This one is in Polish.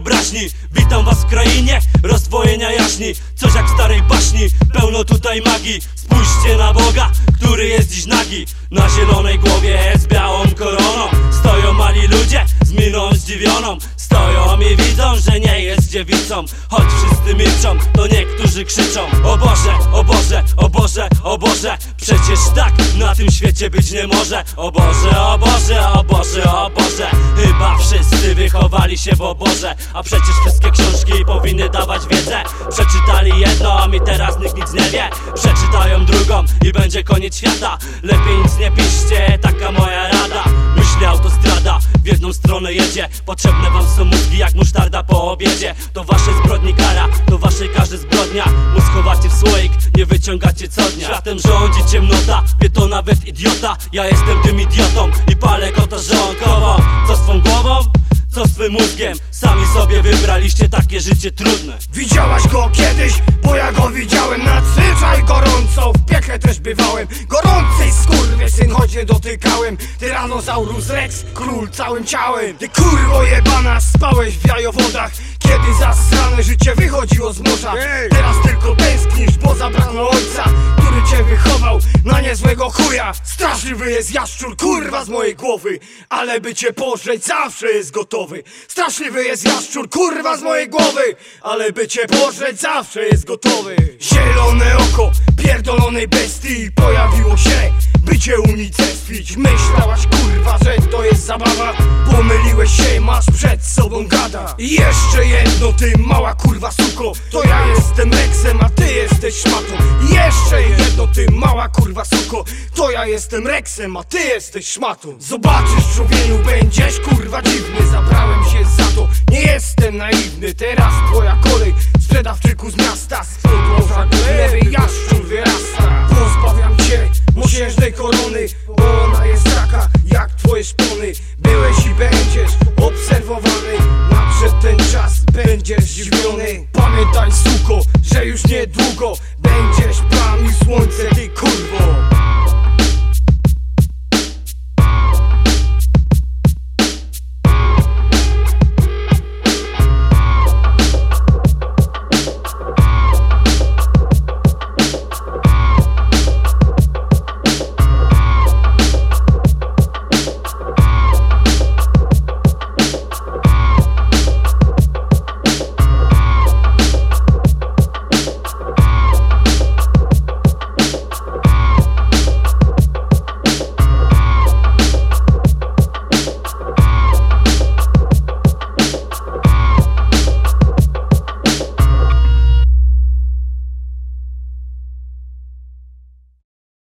jaźni Witam was w krainie rozdwojenia jaźni Coś jak w starej baśni, pełno tutaj magii. Spójrzcie na Boga, który jest dziś nagi. Na zielonej głowie z białą koroną Stoją mali ludzie z miną zdziwioną. Stoją i widzą, że nie jest dziewicą Choć wszyscy milczą, to niektórzy krzyczą. O Boże, o Boże, o Boże, o Boże Przecież tak na tym świecie być nie może. O Boże, o Boże, o Boże, o Boże się w oborze A przecież wszystkie książki powinny dawać wiedzę. Przeczytali jedną i teraz nikt nic nie wie. Przeczytają drugą i będzie koniec świata. Lepiej nic nie piszcie, taka moja rada. Myśli autostrada, w jedną stronę jedzie. Potrzebne wam są mózgi jak musztarda po obiedzie. To wasze zbrodni kara, to waszej każdy zbrodnia. Mózg chowacie w słoik, nie wyciągacie co dnia. Światem rządzi ciemnota, wie to nawet idiota. Ja jestem tym idiotą i palę kota żołądkową Co z twą głową? Mózgiem? Sami sobie wybraliście takie życie trudne. Widziałaś go kiedyś, bo ja go widziałem Nadzwyczaj gorąco, w piekle też bywałem. Gorącej skurwy syn, choć nie dotykałem. Tyrannosaurus rex, król całym ciałem. Ty kurwo jebana, spałeś w jajowodach. Kiedy zasrane życie wychodziło z morza. Teraz tylko tęsknisz, bo zabrano ojca na niezłego chuja. Straszliwy jest jaszczur, kurwa z mojej głowy. Ale by cię pożreć zawsze jest gotowy. Straszliwy jest jaszczur, kurwa z mojej głowy. Ale by cię pożreć zawsze jest gotowy. Zielone oko pierdolonej bestii Pojawiło się, by cię unicestwić. Myślałaś kurwa, że to jest zabawa. Pomyliłeś się, masz przed sobą gada. I jeszcze jedno, ty mała kurwa suko. To ja jestem Rexem, a ty jesteś szmatą. I jeszcze jedno, ty mała kurwa suko. To ja jestem Rexem, a ty jesteś szmatą. Zobaczysz człowieniu, będziesz kurwa dziwny. Zabrałem się za to, nie jestem naiwny Teraz już niedługo. Będziesz plamił słońce, ty kurwo